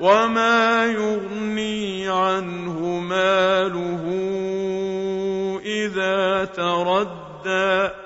وَمَا يُغْنِي عَنْهُ مَالُهُ إِذَا تَرَدَّىٰ